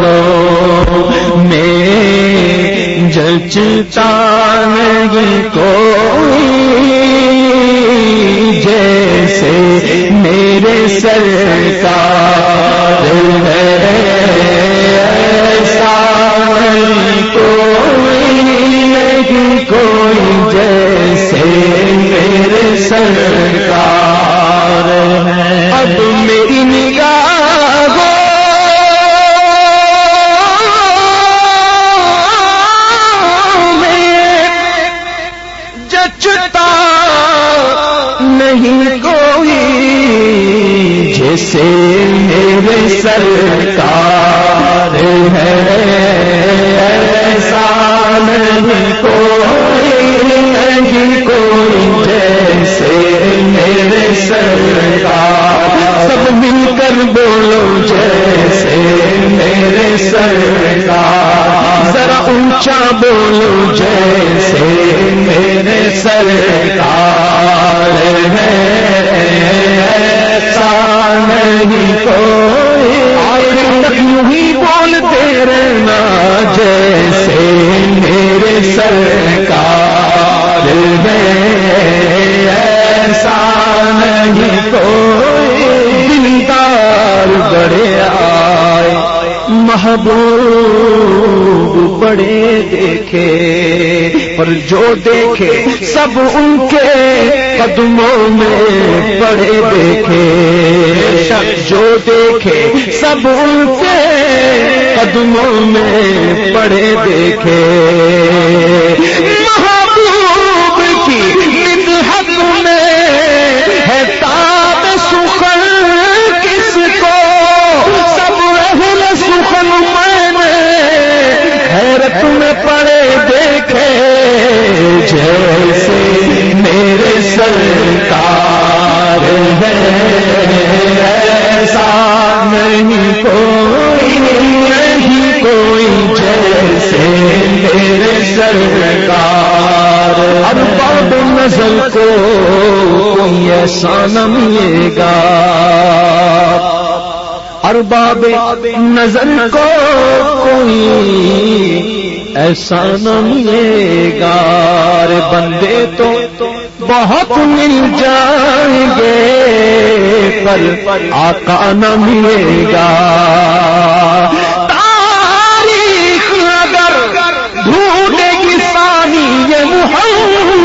ہو۔ میں جچتا نہیں کوئی۔ جیسے میرے سرکار مل بولو جیسے میرے سرکار ذرا اونچا بولو جیسے میرے سرکار ہے ہی بولتے رہنا جیسے میرے سرکار محبوب بڑے دیکھے پر جو دیکھے سب ان کے قدموں میں پڑے دیکھے۔ جو دیکھے سب ان کے قدموں میں پڑے دیکھے۔ کوئی ایسا نہ ملے گا ارباب نظر کو کوئی ایسا نہ ملے گا۔ بندے تو بہت مل جائیں گے، پر آقا نہ ملے گا۔ تاریخ اگر ڈھونڈے گی سانی یہ محمد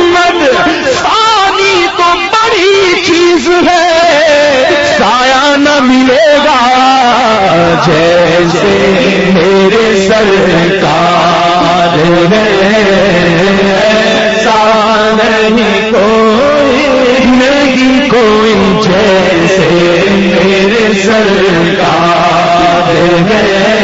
چیز ہے، سایہ نہ ملے گا جیسے میرے سرکار ہے نہیں کوئی نہیں کوئی جیسے میرے سرکار ایسا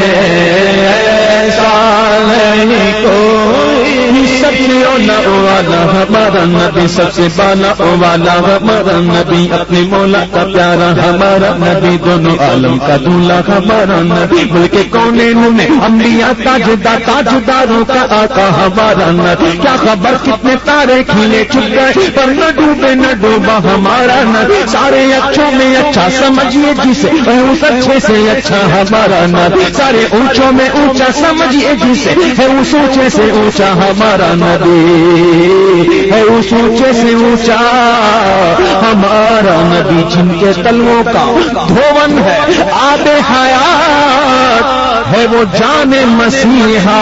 والا ہمارا نبی سب سے بالا او والا ہمارا نبی اپنے مولا کا پیارا، ہمارا نبی دونوں عالم کا دولہ ہمارا نبی بول کے کونے میں انبیاء تاجدہ تاجداروں کا آقا، ہمارا نبی، کیا خبر؟ کتنے تارے کھیلے چھپ گئے، پر نہ ڈوبے، نہ ڈوبا ہمارا نبی۔ سارے اچھوں میں اچھا سمجھیے جسے اس اچھے سے اچھا ہمارا نبی۔ سارے اونچوں میں اونچا سمجھیے جسے اس اونچے سے اونچا ہمارا نبی۔ ہے اس اونچے سے اونچا، ہمارا نبی جن کے تلووں کا دھون ہے آب حیات ہے وہ جان مسیحا۔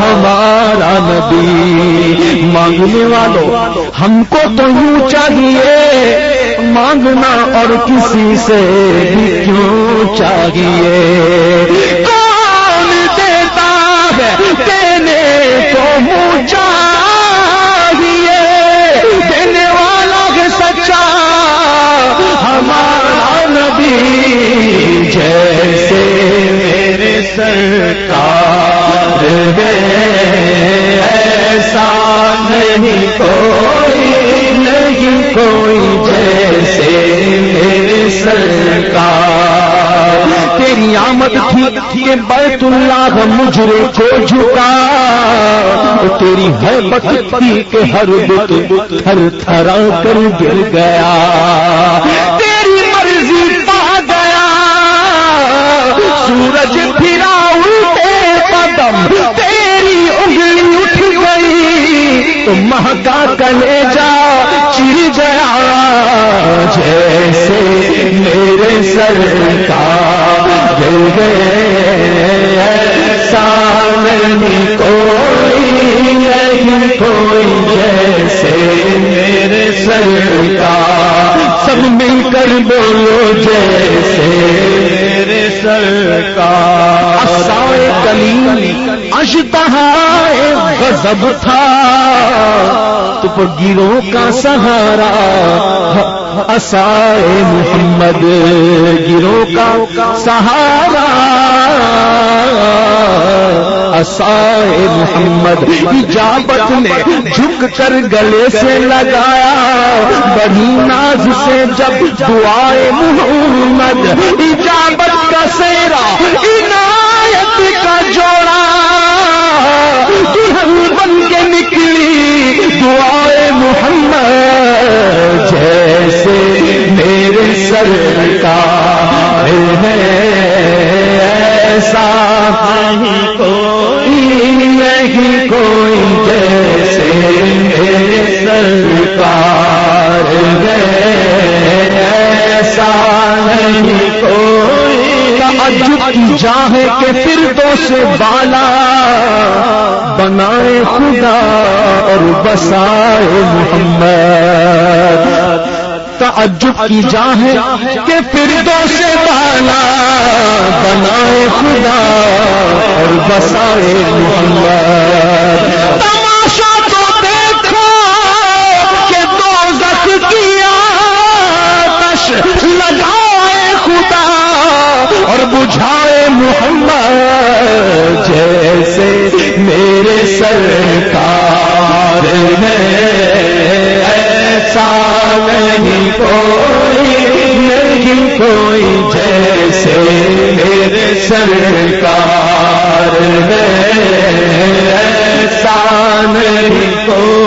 ہمارا نبی مانگنے والوں ہم کو تو یوں چاہیے، مانگنا اور کسی سے بھی کیوں چاہیے؟ سرکار ایسا نہیں کوئی نہیں کوئی جیسے میرے سرکار۔ تیری آمد تھی کہ بیت اللہ مجرے کو جھکا تیری ہے تھی کے ہر بت تھر تھرا کر گر گیا۔ کوئی جیسے میرے سرکار سب مل کر بولو جیسے میرے سرکار سائے کلی اشتہائے غضب تھا۔ تو گیروں کا سہارا۔ اسائے محمد گرو کا سہارا۔ اسائے محمد اجابت نے جھک کر گلے سے لگایا۔ بڑی ناز سے جب دعائے محمد اجابت کا سیرا کے سے بالا بنائے خدا اور بسائے محمد۔ تعجب کی جاہے کہ پھر سے بالا بنائے خدا اور بسائے محمد۔ تماشا تو دیکھو کہ دو زخ کیا تش لگائے خدا اور بجھائے محمد جیسے میرے سرکار ہے، ایسا نہیں کوئی نہیں کوئی جیسے میرے سرکار ہے، ایسا نہیں کوئی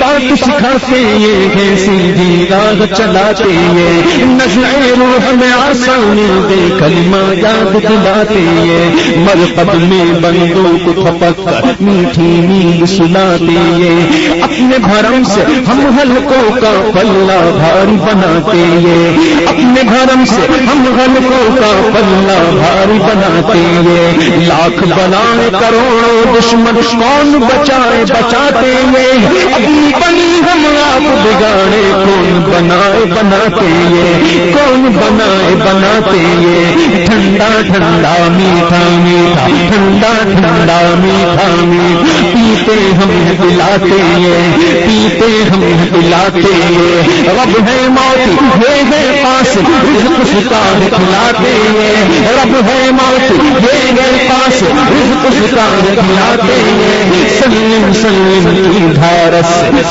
بات سکھاتے یہ ہے، سیدھی راہ چلاتے یہ۔ نظر روح میں آسانی دے، کلمہ یاد دلاتے یہ۔ مرقب میں بندوں کو تھپک میٹھی نیند سناتے یہ۔ اپنے بھرم سے ہم حلقوں کا پلہ بھاری بناتے یہ۔ اپنے بھرم سے ہم حلقوں کا پلہ بھاری بناتے یہ۔ لاکھ بنائے کروڑوں دشمن کون بچائے، بچاتے یہ۔ اپنی بنی ہم آپ بگاڑے کون بنائے بناتے یہ کون بنائے بناتے یہ ٹھنڈا ٹھنڈا میٹھا میٹھا ٹھنڈا ٹھنڈا میٹھا میٹھا ہم پلاتے یہ پیتے ہم پلاتے یہ رب ہے موتی یہ ہے پاس رزق سکار کھلاتے یہ رب ہے موتی یہ ہے پاس رزق سکار کھلاتے یہ سلم سلم کی بھارت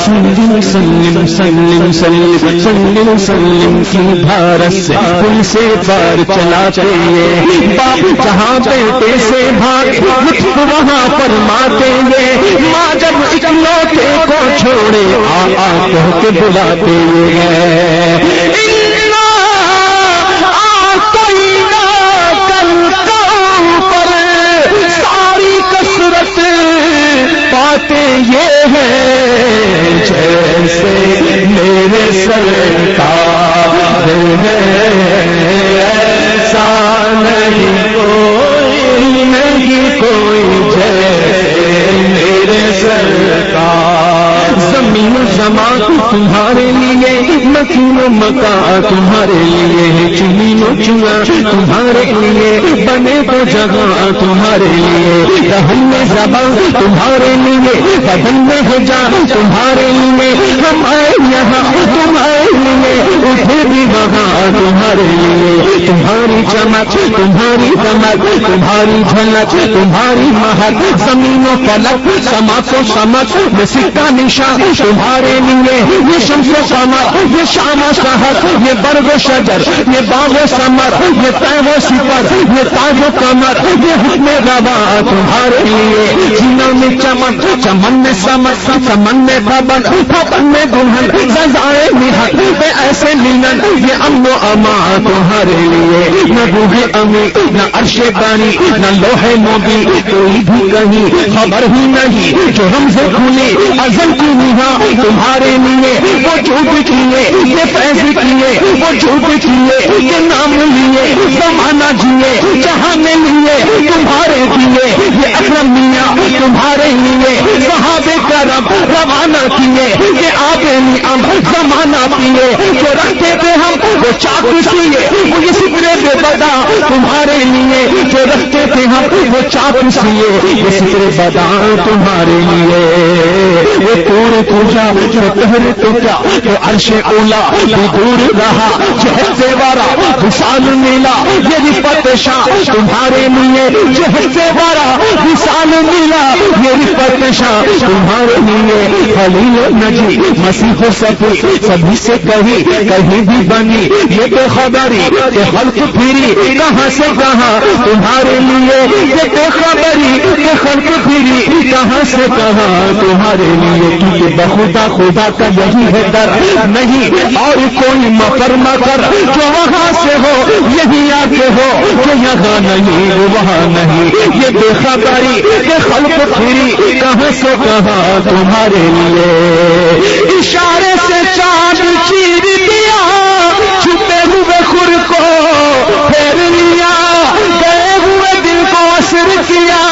سلم سلم سلم سلم سلم سلم کی بھارت۔ سے پل سے پار چلاتے یہ باپ جہاں بیٹے سے بھاگے لطف وہاں پر ماتے یہ کو چھوڑے آ آ کہہ کے بلاتے یہ ساری کسرت پاتے یہ ہے جیسے میرے سرکار ایسا نہیں، کوئی نہیں، کوئی مکین مکا تمہارے لیے چمین و چنا تمہارے لیے بنے تو جگہ تمہارے لیے۔ رہن میں زبان تمہارے لیے، بدن میں ہو جا تمہارے لیے۔ ہم آئے یہاں تمہارے اٹھے بھی وہاں تمہارے لیے۔ تمہاری چمک تمہاری چمک تمہاری جھلک تمہاری مہک زمین و فلک سماس و سمک میں سکہ نشان، تمہارے لیے۔ یہ شمس و سمر یہ شام و شہر یہ برگ و شجر، یہ باغ و سمر یہ تیب و سپر یہ تاج و کمر یہ حکم روا تمہارے لیے۔ جنوں میں چمن چمن میں سمر چمن میں پبن پبن میں دلہن سزائے محت میں ایسے ملن یہ امن و اما تمہارے لیے۔ نہ روح امی، نہ عرش بانی، نہ لوہے موبی، کوئی بھی کہیں خبر ہی نہیں۔ جو ہم سے کھولے ازل کی نہا تمہارے لیے، وہ جھوٹ کیے یہ پیسے کیے وہ جھوٹ کیے یہ نام لیے، زمانہ جیے جہاں میں لیے، تمہارے دیے یہ اکرم میاں تمہارے لیے صحابے کرم روانہ کیے، یہ آگے ام زمانہ پیے جو رکھتے تھے ہم، وہ چاقو سیے وہ اس سکرے بے بدا تمہارے لیے، جو رکھتے تھے ہم، وہ چاقو سیے یہ سکرے بدا تمہارے لیے۔ وہ پورے پوجا جو کہر تو عرش اولا دور رہا جو ہے سیوارا وشال میلا، یہ رفت شاہ تمہارے لیے جو ہے سیوارا وشال میلا، یہ رفت شاہ تمہارے لیے خلیل نجی مسیح سفی سبھی سے کہیں کہیں بھی بنی، یہ بے خبری کہ خلق پھری، کہاں سے کہاں تمہارے لیے، یہ بے خبری کہ خلق پھری، کہاں سے کہاں تمہارے لیے کیونکہ بخدا خدا کا یہی ہے در نہیں، اور کوئی مفر مکر جو وہاں سے ہو، یہی آ کے ہو، جو یہاں نہیں، وہ وہاں نہیں۔ یہ بے خبری کہ خلق پھری کہاں سے کہاں تمہارے لیے؟ اشارے سے چاند چیر دیا، چھپے ہوئے خور کو پھیر لیا، گئے ہوئے دل کو اثر کیا۔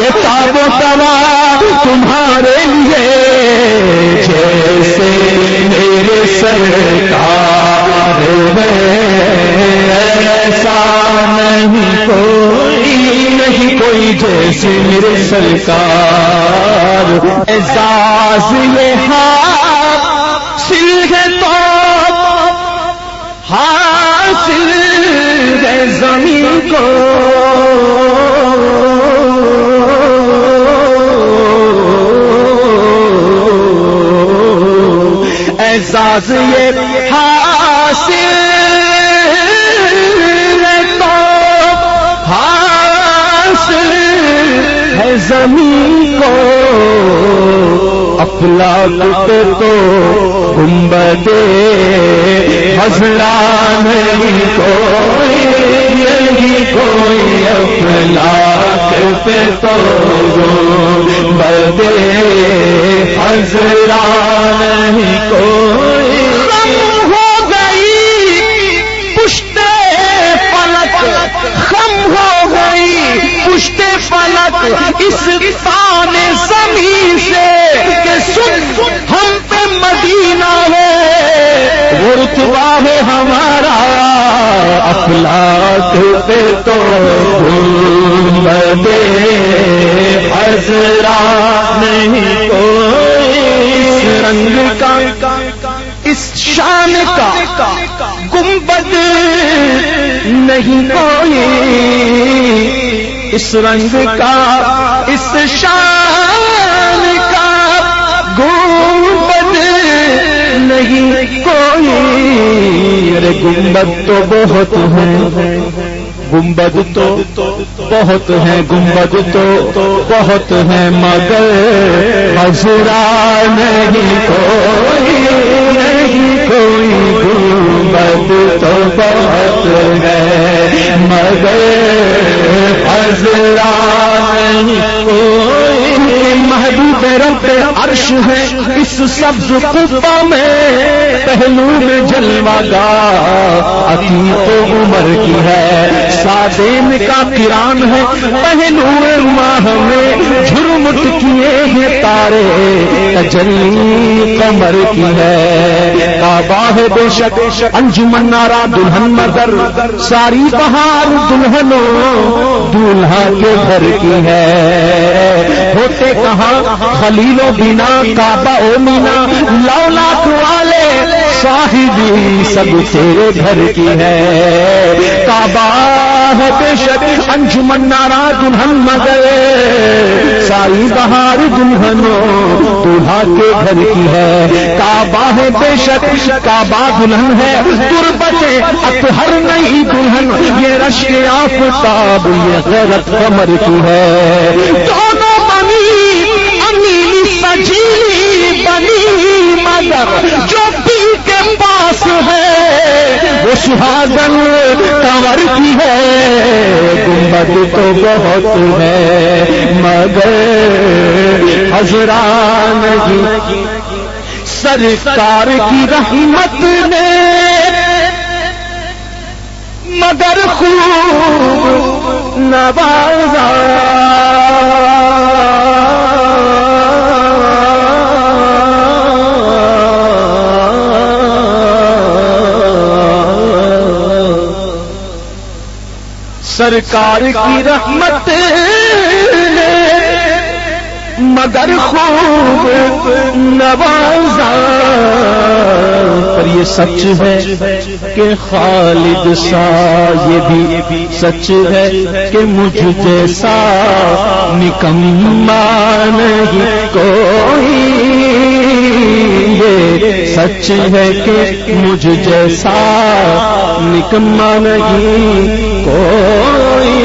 یہ تاب و تبا تمہارے لیے جیسے میرے سرکار ایسا نہیں، کوئی نہیں، کوئی جیسے میرے سرکار اعزاز یہ حاصل ہے تو، حاصل ہے زمین کو۔ اعزاز یہ حاصل ہے تو حاصل ہے زمین کو۔ افلاق پہ تو گنبد ہزلا نہیں کوئی نہیں کوئی افلاق پہ تو گنبد افلاق پہ تو گنبد ہزرا نہیں کوئی رنگ کا، اس شان کا گنبد نہیں کوئی اس رنگ کا، اس شان نہیں، کوئی ارے گنبد تو بہت ہے گنبد تو بہت ہے گنبد تو بہت ہے مگر حضرا نہیں، کوئی نہیں، کوئی گنبد تو بہت ہے مگر حضرا نہیں، کوئی محبوب رب عرش ہے، اس سبز قبا میں پہلو میں جلوا گا عتیق عمر کی ہے، سادین کا کران ہے۔ پہلو ماہ میں جھرمٹ کیے ہیں تارے۔ تجلی کمر کی ہے۔ کعبہ ہے بے شک، انجمن نارا دلہن مگر ساری بہار دلہنوں دولہا کے گھر کی ہے۔ ہوتے کہاں خلیلو بنا کعبہ او مینا۔ لو لاکھ والے صاحبی سب تیرے گھر کی ہے۔ کعبہ ہے بے شک انجمن نارا دلہن مگر۔ ساری بہار دلہنوں دلہا کے گھر کی ہے۔ کعبہ ہے بے شک کعبہ دلہن ہے۔ تربتے اطہر نہیں دلہن۔ یہ رش آفتاب، یہ غیرت کمر کی ہے۔ جو پی کے پاس ہے، وہ سہاگن مینار کی ہے۔ گنبد تو بہت ہے، مگر حضران جی، سرکار کی رحمت نے مگر خوب نوازا۔ سرکار کی رحمت مگر خوب نوازا پر یہ سچ ہے کہ خالد سا یہ بھی سچ ہے کہ مجھ جیسا نکما نہیں کوئی۔ یہ سچ ہے کہ مجھ جیسا نکما نہیں کوئی